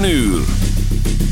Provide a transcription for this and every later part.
7 uur.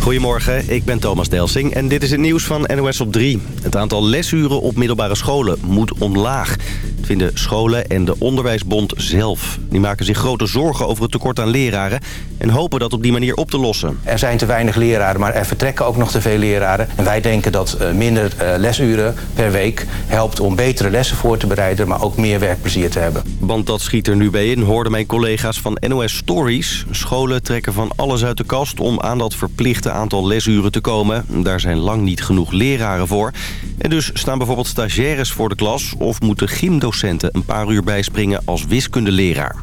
Goedemorgen, ik ben Thomas Delsing en dit is het nieuws van NOS op 3. Het aantal lesuren op middelbare scholen moet omlaag. Dat vinden scholen en de Onderwijsbond zelf. Die maken zich grote zorgen over het tekort aan leraren... en hopen dat op die manier op te lossen. Er zijn te weinig leraren, maar er vertrekken ook nog te veel leraren. En wij denken dat eh, minder eh, lesuren per week helpt om betere lessen voor te bereiden... maar ook meer werkplezier te hebben. Want dat schiet er nu bij in, hoorden mijn collega's van NOS Stories. Scholen trekken van alles uit de kast om aan dat verplichte aantal lesuren te komen. Daar zijn lang niet genoeg leraren voor. En dus staan bijvoorbeeld stagiaires voor de klas... of moeten gymdocenten een paar uur bijspringen als wiskundeleraar.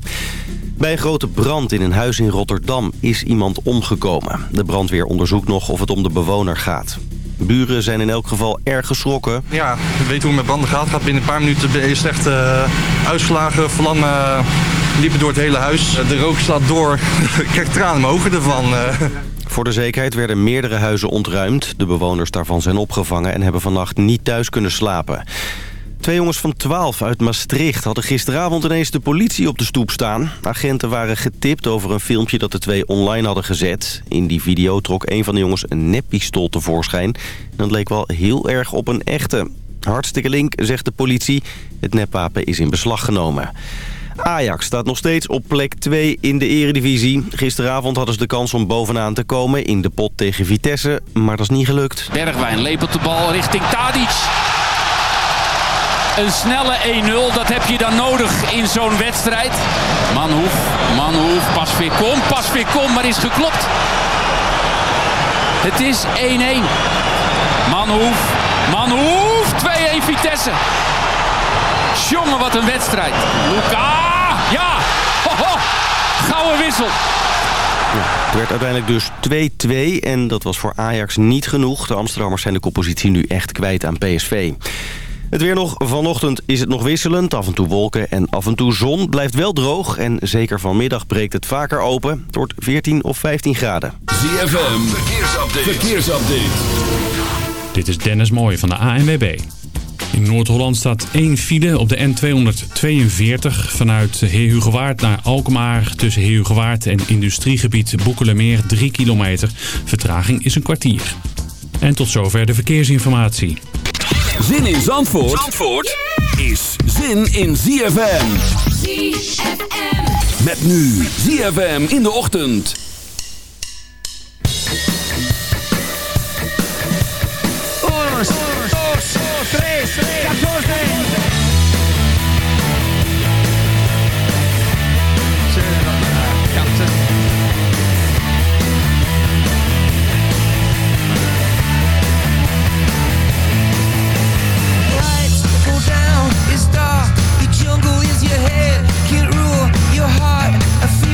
Bij een grote brand in een huis in Rotterdam is iemand omgekomen. De brandweer onderzoekt nog of het om de bewoner gaat. Buren zijn in elk geval erg geschrokken. Ja, weet hoe het met branden gaat. Gaat binnen een paar minuten ben je slecht uh, uitslagen. Vlammen uh, liepen door het hele huis. De rook slaat door. Ik krijg tranen in mijn ogen ervan. Uh. Voor de zekerheid werden meerdere huizen ontruimd. De bewoners daarvan zijn opgevangen en hebben vannacht niet thuis kunnen slapen. Twee jongens van 12 uit Maastricht hadden gisteravond ineens de politie op de stoep staan. Agenten waren getipt over een filmpje dat de twee online hadden gezet. In die video trok een van de jongens een neppistool tevoorschijn. Dat leek wel heel erg op een echte. Hartstikke link, zegt de politie. Het nepwapen is in beslag genomen. Ajax staat nog steeds op plek 2 in de eredivisie. Gisteravond hadden ze de kans om bovenaan te komen in de pot tegen Vitesse, maar dat is niet gelukt. Bergwijn lepelt de bal richting Tadic. Een snelle 1-0, dat heb je dan nodig in zo'n wedstrijd. Manhoef, Manhoef, pas weer kom, pas weer kom, maar is geklopt. Het is 1-1. Manhoef, Manhoef, 2-1 Vitesse. Jongen, wat een wedstrijd. Luca, ja, Hoho. gouden wissel. Het werd uiteindelijk dus 2-2 en dat was voor Ajax niet genoeg. De Amsterdammers zijn de koppositie nu echt kwijt aan PSV. Het weer nog. Vanochtend is het nog wisselend. Af en toe wolken en af en toe zon. Blijft wel droog en zeker vanmiddag breekt het vaker open. Het wordt 14 of 15 graden. ZFM, verkeersupdate. verkeersupdate. Dit is Dennis Mooij van de ANWB. In Noord-Holland staat één file op de N242 vanuit Heerhugowaard naar Alkmaar... tussen Heerhugowaard en industriegebied Boekelemeer 3 kilometer. Vertraging is een kwartier. En tot zover de verkeersinformatie. Zin in Zandvoort, Zandvoort is zin in ZFM. ZFM. Met nu ZFM in de ochtend. Dos, dos, tres, catorce.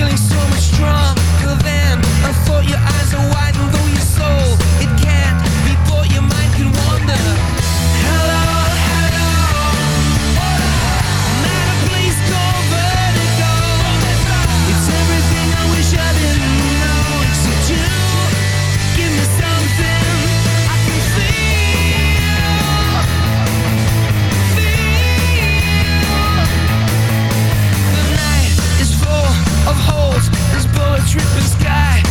feeling so much stronger than I thought your eyes are wide and though your soul tripping sky.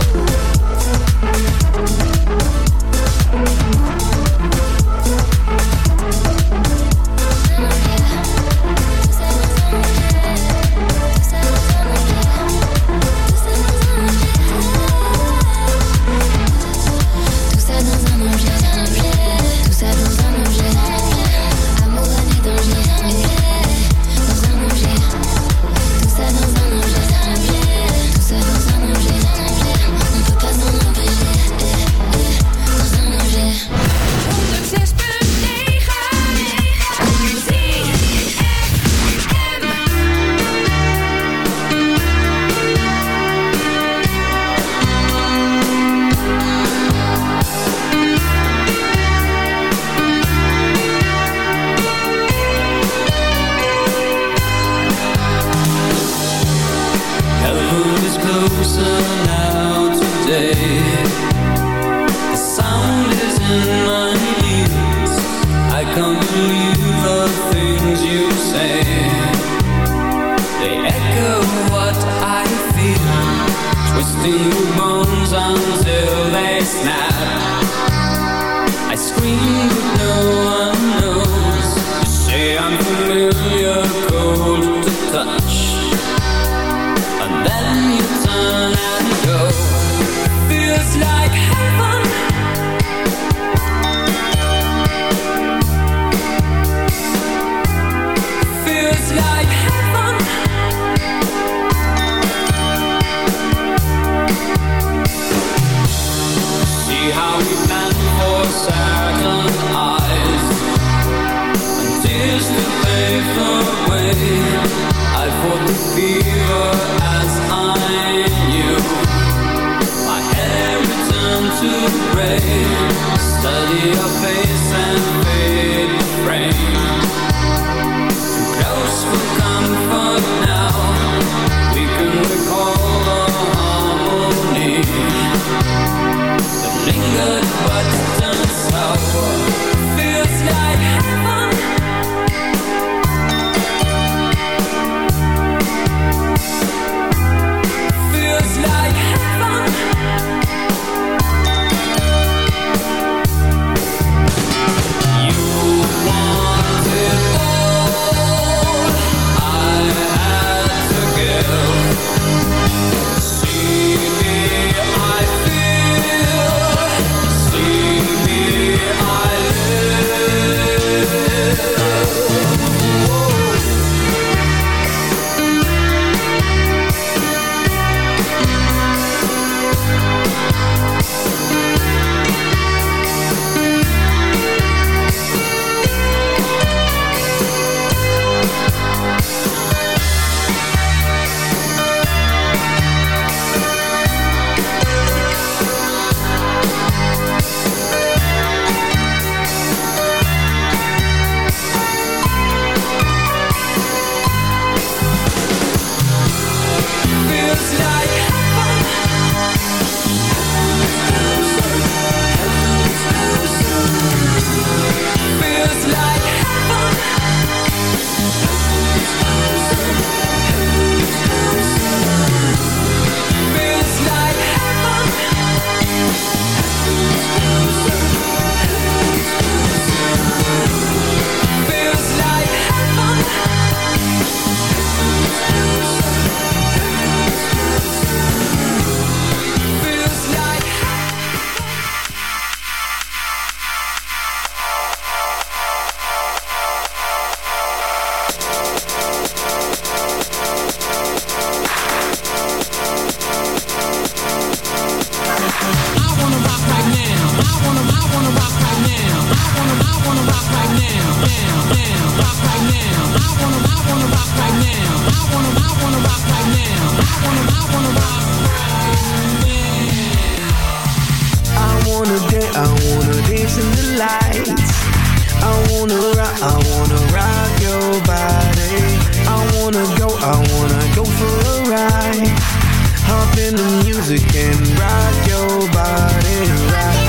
Music and rock your body. Right.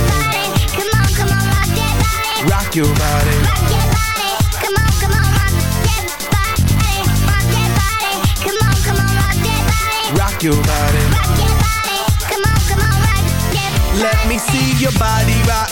Come on, come on, rock that body. Rock your body. Rock body. Come on, come on, rock that body. Rock that body. Come on, come on, rock that body. Rock your body. Rock that body. Come on, come on, rock that Let me see your body rock,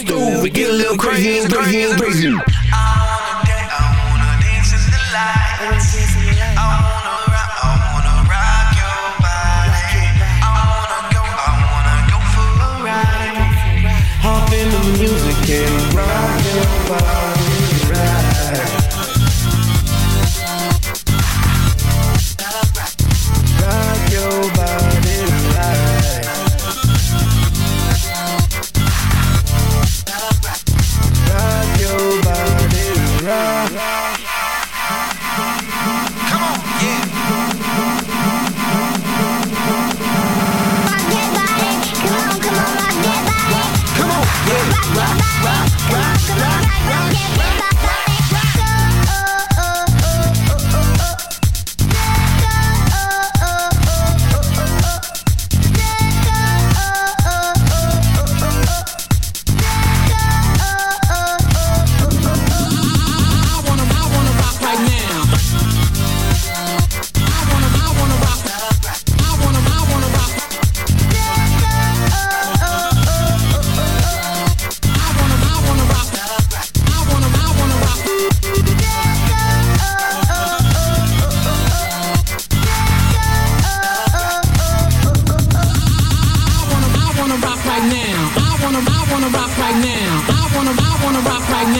we get a little crazy and crazy and crazy. I wanna dance, to the. I wanna rock, I wanna rock your body. I wanna go, I wanna go for a ride. Hop in the music and rock your body.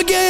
again.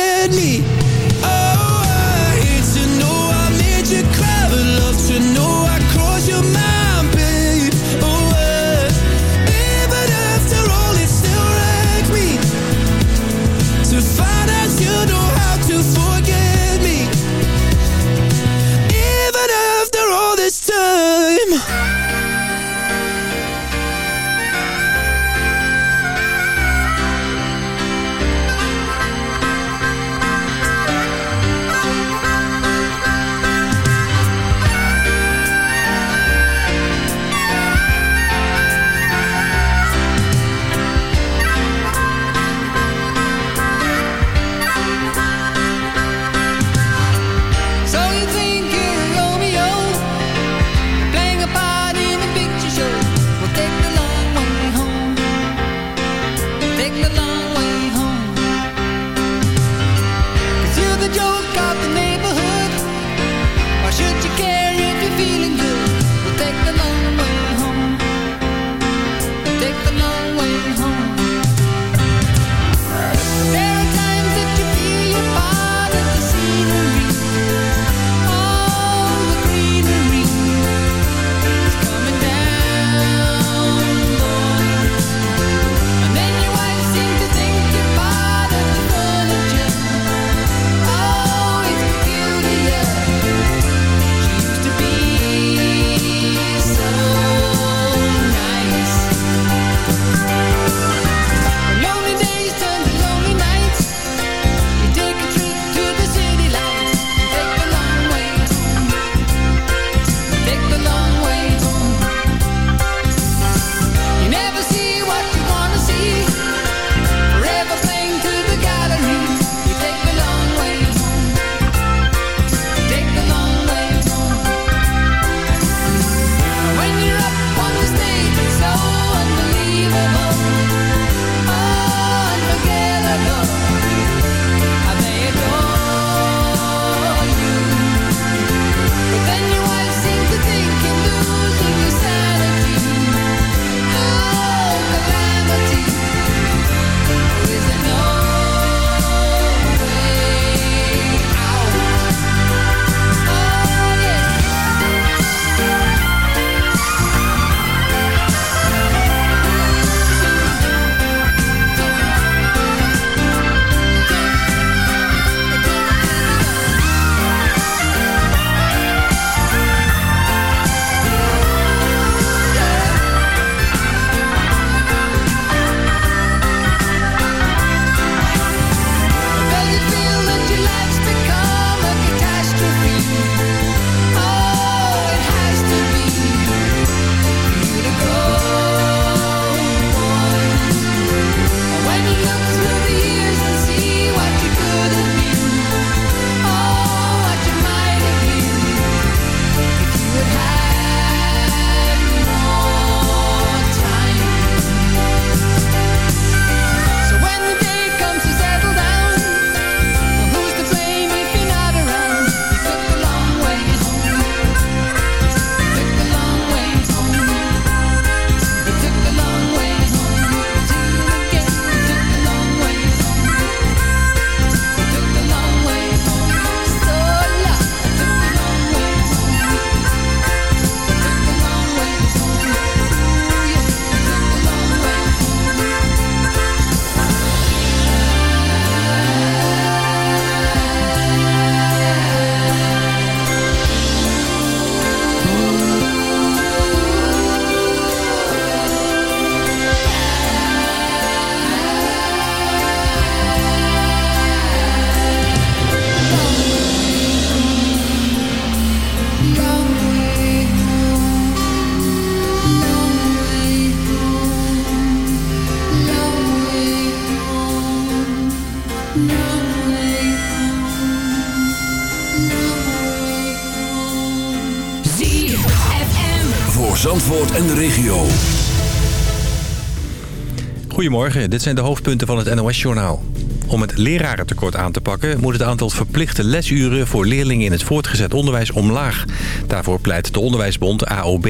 Goedemorgen, dit zijn de hoofdpunten van het NOS-journaal. Om het lerarentekort aan te pakken moet het aantal verplichte lesuren voor leerlingen in het voortgezet onderwijs omlaag. Daarvoor pleit de onderwijsbond AOB.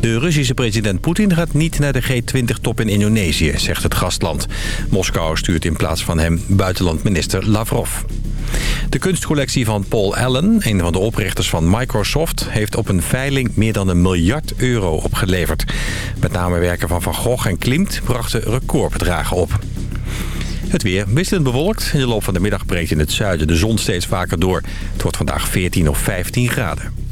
De Russische president Poetin gaat niet naar de G20-top in Indonesië, zegt het gastland. Moskou stuurt in plaats van hem buitenlandminister Lavrov. De kunstcollectie van Paul Allen, een van de oprichters van Microsoft... heeft op een veiling meer dan een miljard euro opgeleverd. Met name werken van Van Gogh en Klimt brachten recordbedragen op. Het weer wisselend bewolkt. In de loop van de middag breekt in het zuiden de zon steeds vaker door. Het wordt vandaag 14 of 15 graden.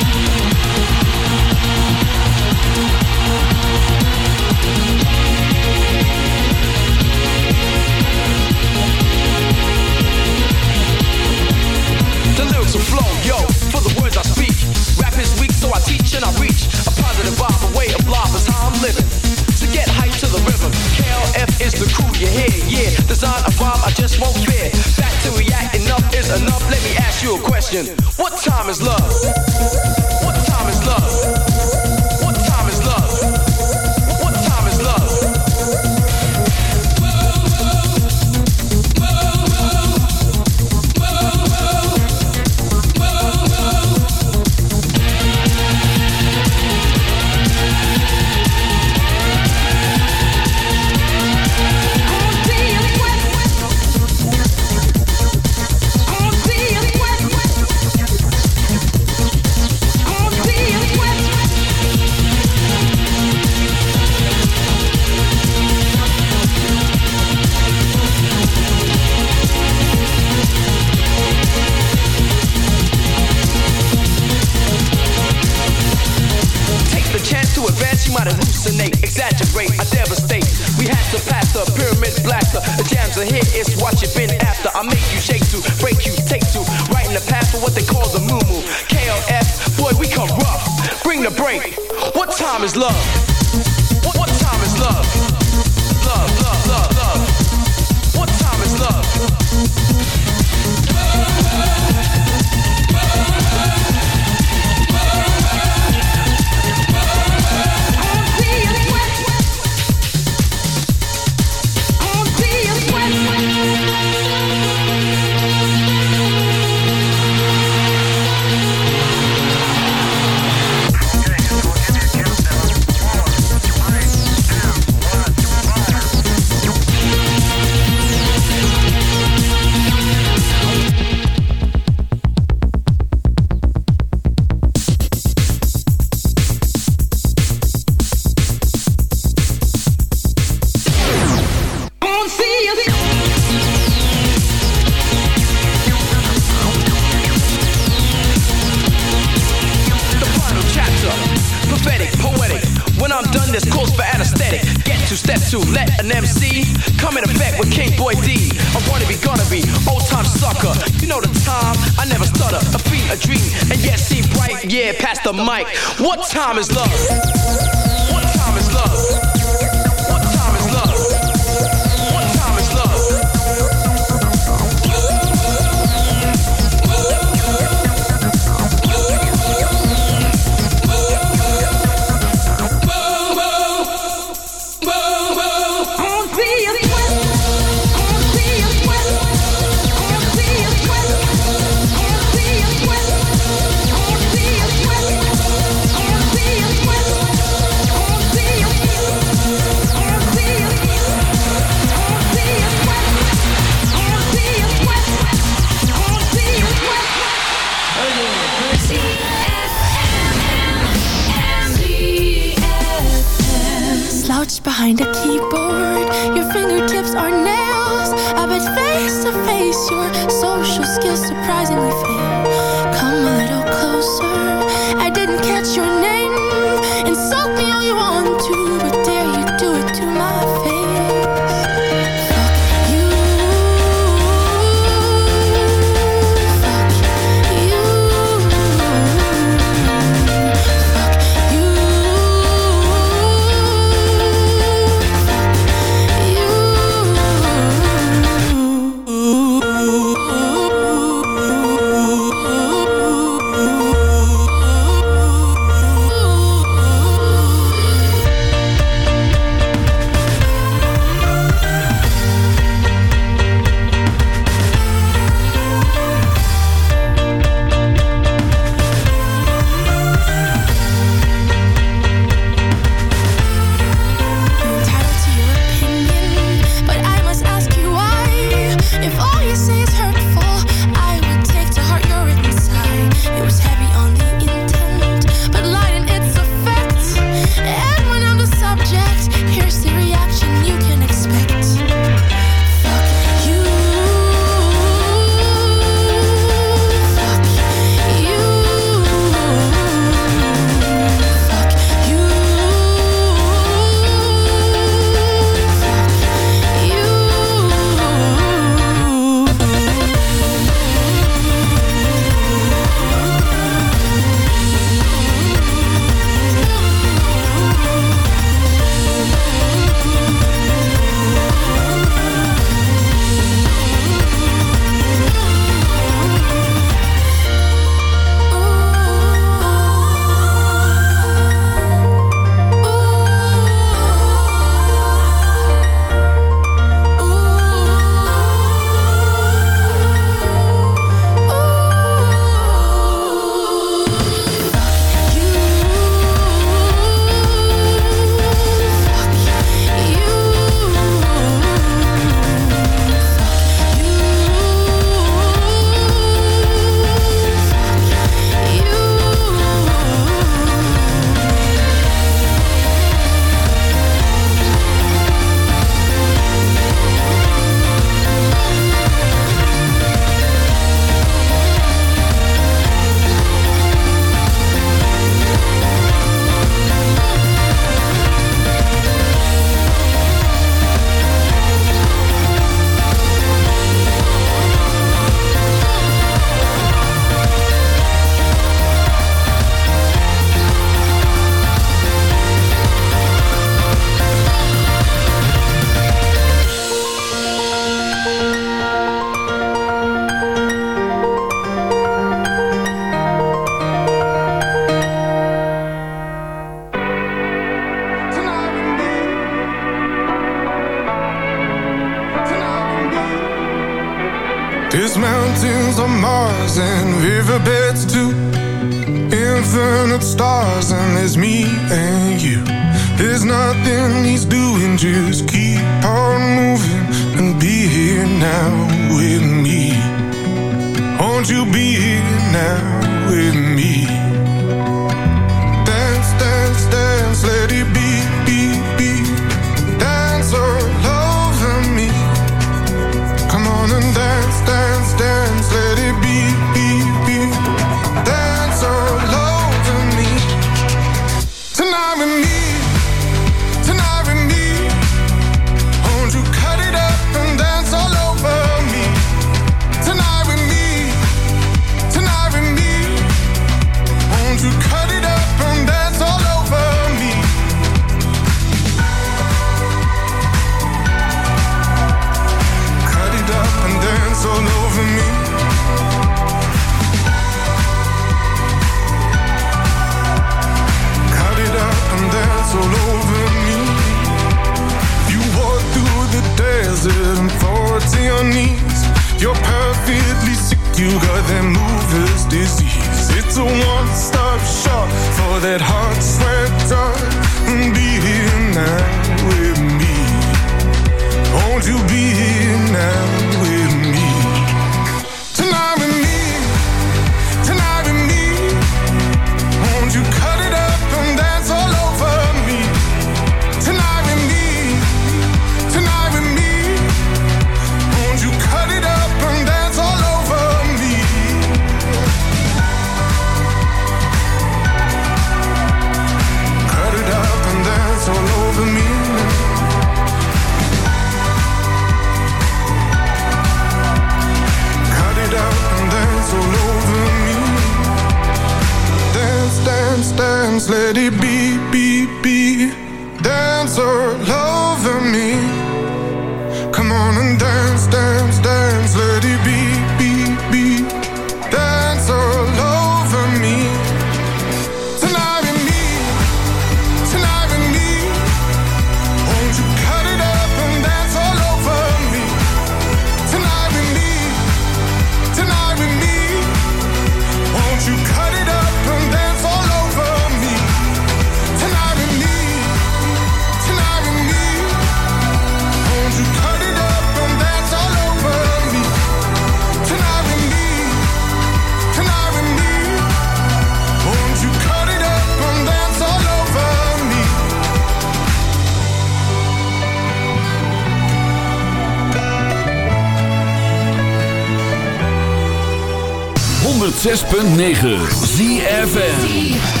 106.9 ZFN